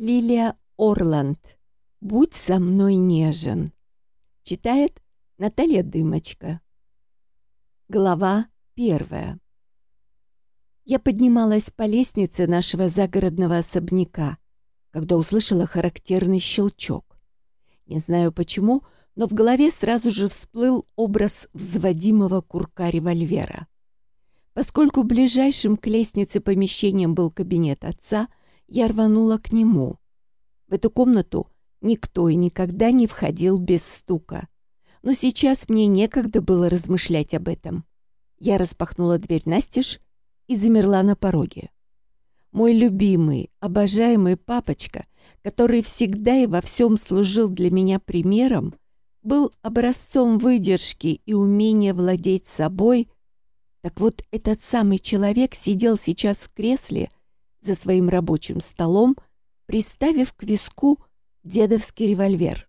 Лилия Орланд. «Будь со мной нежен». Читает Наталья Дымочка. Глава первая. Я поднималась по лестнице нашего загородного особняка, когда услышала характерный щелчок. Не знаю почему, но в голове сразу же всплыл образ взводимого курка револьвера. Поскольку ближайшим к лестнице помещением был кабинет отца, я рванула к нему. В эту комнату никто и никогда не входил без стука. Но сейчас мне некогда было размышлять об этом. Я распахнула дверь настежь и замерла на пороге. Мой любимый, обожаемый папочка, который всегда и во всем служил для меня примером, был образцом выдержки и умения владеть собой – так вот, этот самый человек сидел сейчас в кресле за своим рабочим столом, приставив к виску дедовский револьвер.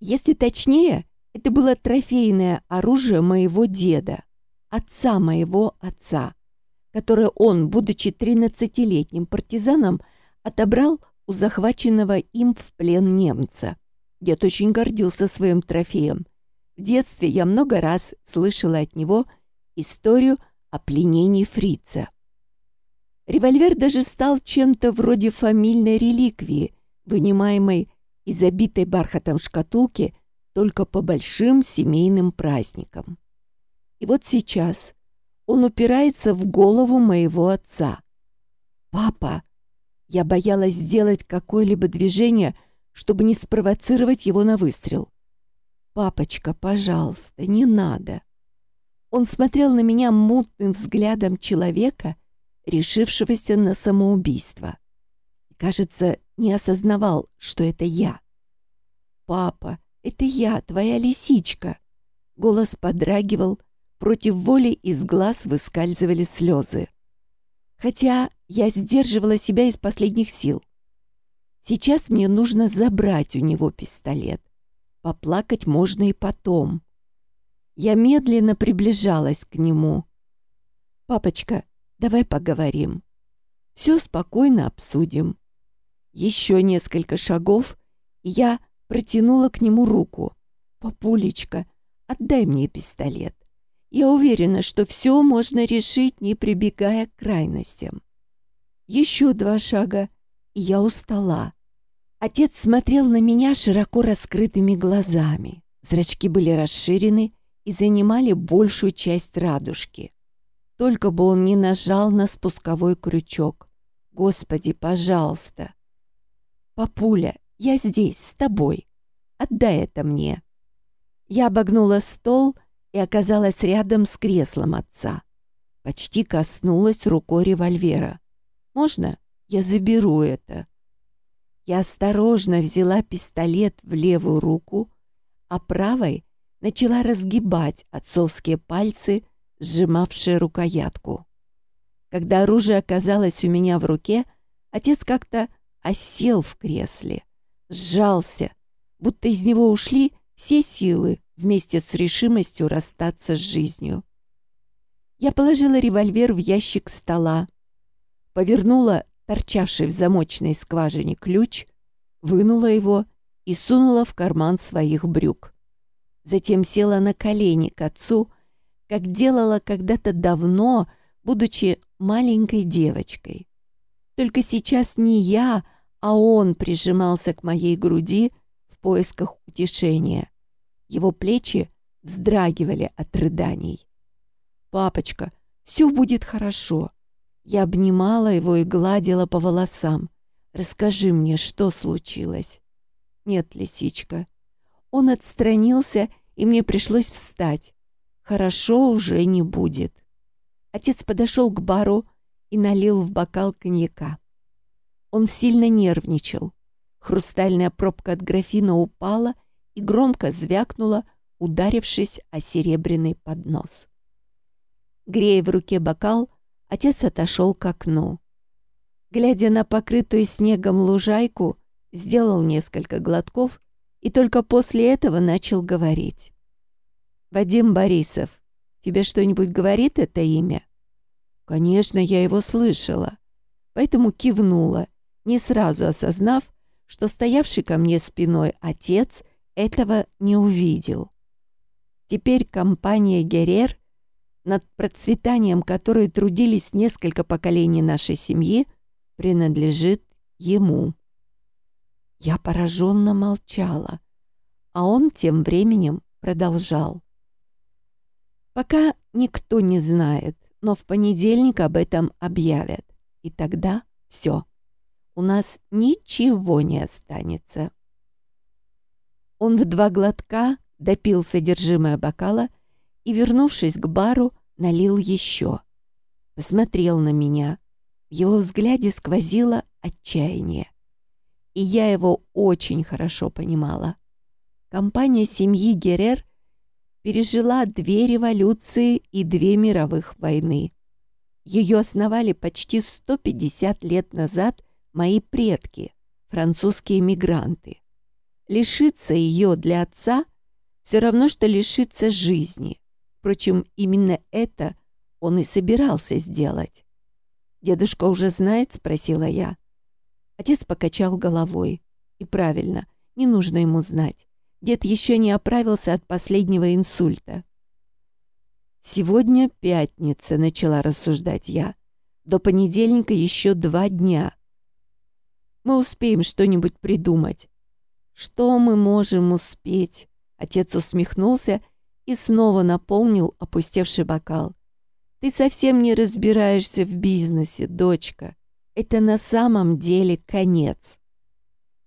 Если точнее, это было трофейное оружие моего деда, отца моего отца, которое он, будучи 13-летним партизаном, отобрал у захваченного им в плен немца. Дед очень гордился своим трофеем. В детстве я много раз слышала от него – историю о пленении фрица. Револьвер даже стал чем-то вроде фамильной реликвии, вынимаемой из обитой бархатом шкатулки только по большим семейным праздникам. И вот сейчас он упирается в голову моего отца. «Папа!» Я боялась сделать какое-либо движение, чтобы не спровоцировать его на выстрел. «Папочка, пожалуйста, не надо!» Он смотрел на меня мутным взглядом человека, решившегося на самоубийство. Кажется, не осознавал, что это я. «Папа, это я, твоя лисичка!» Голос подрагивал, против воли из глаз выскальзывали слезы. Хотя я сдерживала себя из последних сил. Сейчас мне нужно забрать у него пистолет. Поплакать можно и потом. Я медленно приближалась к нему. «Папочка, давай поговорим. Все спокойно обсудим». Еще несколько шагов, и я протянула к нему руку. «Папулечка, отдай мне пистолет. Я уверена, что все можно решить, не прибегая к крайностям». Еще два шага, и я устала. Отец смотрел на меня широко раскрытыми глазами. Зрачки были расширены, и занимали большую часть радужки. Только бы он не нажал на спусковой крючок. Господи, пожалуйста. Папуля, я здесь, с тобой. Отдай это мне. Я обогнула стол и оказалась рядом с креслом отца. Почти коснулась рукой револьвера. «Можно? Я заберу это». Я осторожно взяла пистолет в левую руку, а правой начала разгибать отцовские пальцы, сжимавшие рукоятку. Когда оружие оказалось у меня в руке, отец как-то осел в кресле, сжался, будто из него ушли все силы вместе с решимостью расстаться с жизнью. Я положила револьвер в ящик стола, повернула торчавший в замочной скважине ключ, вынула его и сунула в карман своих брюк. Затем села на колени к отцу, как делала когда-то давно, будучи маленькой девочкой. Только сейчас не я, а он прижимался к моей груди в поисках утешения. Его плечи вздрагивали от рыданий. «Папочка, все будет хорошо». Я обнимала его и гладила по волосам. «Расскажи мне, что случилось?» «Нет, лисичка, он отстранился, и мне пришлось встать. Хорошо уже не будет. Отец подошел к бару и налил в бокал коньяка. Он сильно нервничал. Хрустальная пробка от графина упала и громко звякнула, ударившись о серебряный поднос. Грея в руке бокал, отец отошел к окну. Глядя на покрытую снегом лужайку, сделал несколько глотков и только после этого начал говорить. «Вадим Борисов, тебе что-нибудь говорит это имя?» «Конечно, я его слышала, поэтому кивнула не сразу осознав, что стоявший ко мне спиной отец этого не увидел. Теперь компания «Герер», над процветанием которой трудились несколько поколений нашей семьи, принадлежит ему. Я пораженно молчала, а он тем временем продолжал. Пока никто не знает, но в понедельник об этом объявят. И тогда все. У нас ничего не останется. Он в два глотка допил содержимое бокала и, вернувшись к бару, налил еще. Посмотрел на меня. В его взгляде сквозило отчаяние. И я его очень хорошо понимала. Компания семьи Герер пережила две революции и две мировых войны. Ее основали почти 150 лет назад мои предки, французские мигранты. Лишиться ее для отца все равно, что лишиться жизни. Впрочем, именно это он и собирался сделать. «Дедушка уже знает?» — спросила я. Отец покачал головой. И правильно, не нужно ему знать. Дед еще не оправился от последнего инсульта. «Сегодня пятница», — начала рассуждать я. «До понедельника еще два дня. Мы успеем что-нибудь придумать». «Что мы можем успеть?» Отец усмехнулся и снова наполнил опустевший бокал. «Ты совсем не разбираешься в бизнесе, дочка. Это на самом деле конец».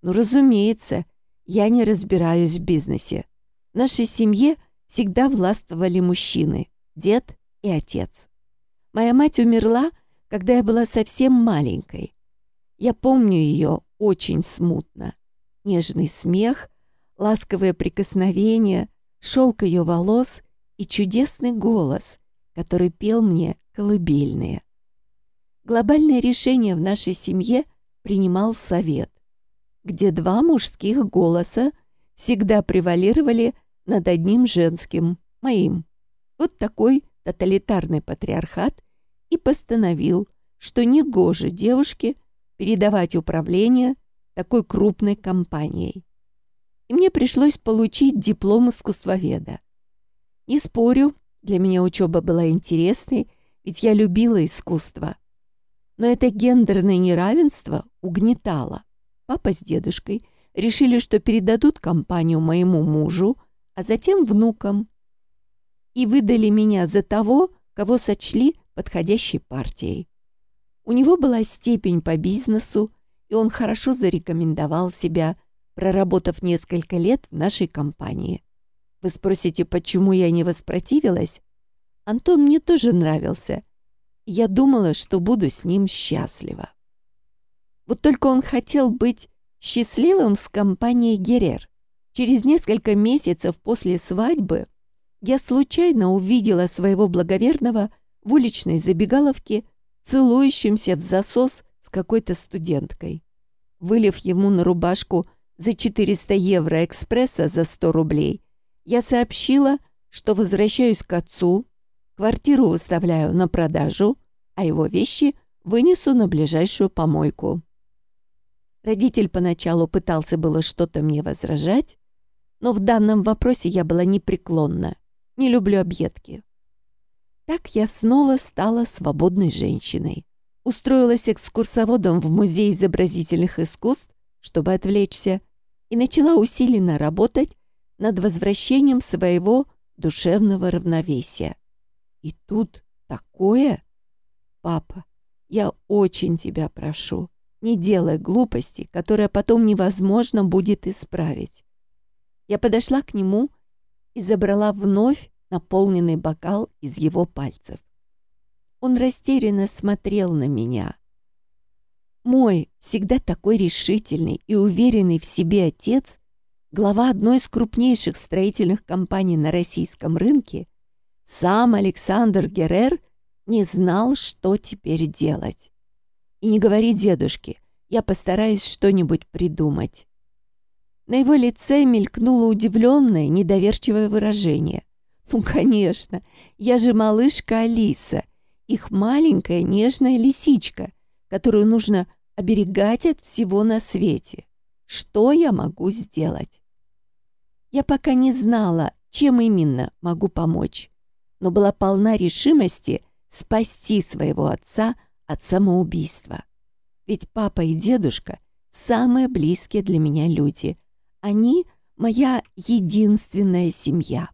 «Ну, разумеется», я не разбираюсь в бизнесе. В нашей семье всегда властвовали мужчины, дед и отец. Моя мать умерла, когда я была совсем маленькой. Я помню ее очень смутно. Нежный смех, ласковые прикосновения, шелк ее волос и чудесный голос, который пел мне колыбельные. Глобальное решение в нашей семье принимал совет где два мужских голоса всегда превалировали над одним женским, моим. Вот такой тоталитарный патриархат и постановил, что негоже девушке передавать управление такой крупной компанией. И мне пришлось получить диплом искусствоведа. Не спорю, для меня учеба была интересной, ведь я любила искусство. Но это гендерное неравенство угнетало. Папа с дедушкой решили, что передадут компанию моему мужу, а затем внукам. И выдали меня за того, кого сочли подходящей партией. У него была степень по бизнесу, и он хорошо зарекомендовал себя, проработав несколько лет в нашей компании. Вы спросите, почему я не воспротивилась? Антон мне тоже нравился. Я думала, что буду с ним счастлива. Вот только он хотел быть счастливым с компанией Герер. Через несколько месяцев после свадьбы я случайно увидела своего благоверного в уличной забегаловке, целующимся в засос с какой-то студенткой. Вылив ему на рубашку за 400 евро экспресса за 100 рублей, я сообщила, что возвращаюсь к отцу, квартиру выставляю на продажу, а его вещи вынесу на ближайшую помойку. Родитель поначалу пытался было что-то мне возражать, но в данном вопросе я была непреклонна, не люблю объедки. Так я снова стала свободной женщиной. Устроилась экскурсоводом в Музей изобразительных искусств, чтобы отвлечься, и начала усиленно работать над возвращением своего душевного равновесия. И тут такое... Папа, я очень тебя прошу, не делай глупости, которые потом невозможно будет исправить. Я подошла к нему и забрала вновь наполненный бокал из его пальцев. Он растерянно смотрел на меня. Мой, всегда такой решительный и уверенный в себе отец, глава одной из крупнейших строительных компаний на российском рынке, сам Александр Герер не знал, что теперь делать. И не говори дедушке, я постараюсь что-нибудь придумать. На его лице мелькнуло удивленное, недоверчивое выражение. Ну, конечно, я же малышка Алиса, их маленькая нежная лисичка, которую нужно оберегать от всего на свете. Что я могу сделать? Я пока не знала, чем именно могу помочь, но была полна решимости спасти своего отца от самоубийства. Ведь папа и дедушка – самые близкие для меня люди. Они – моя единственная семья.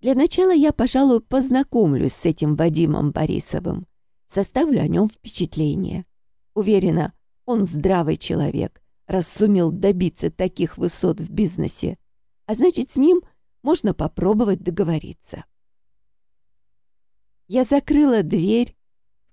Для начала я, пожалуй, познакомлюсь с этим Вадимом Борисовым, составлю о нем впечатление. Уверена, он здравый человек, раз сумел добиться таких высот в бизнесе, а значит, с ним можно попробовать договориться. Я закрыла дверь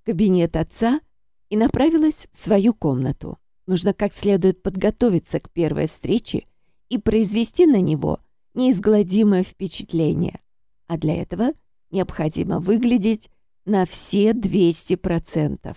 кабинет отца и направилась в свою комнату. Нужно как следует подготовиться к первой встрече и произвести на него неизгладимое впечатление. А для этого необходимо выглядеть на все 200%.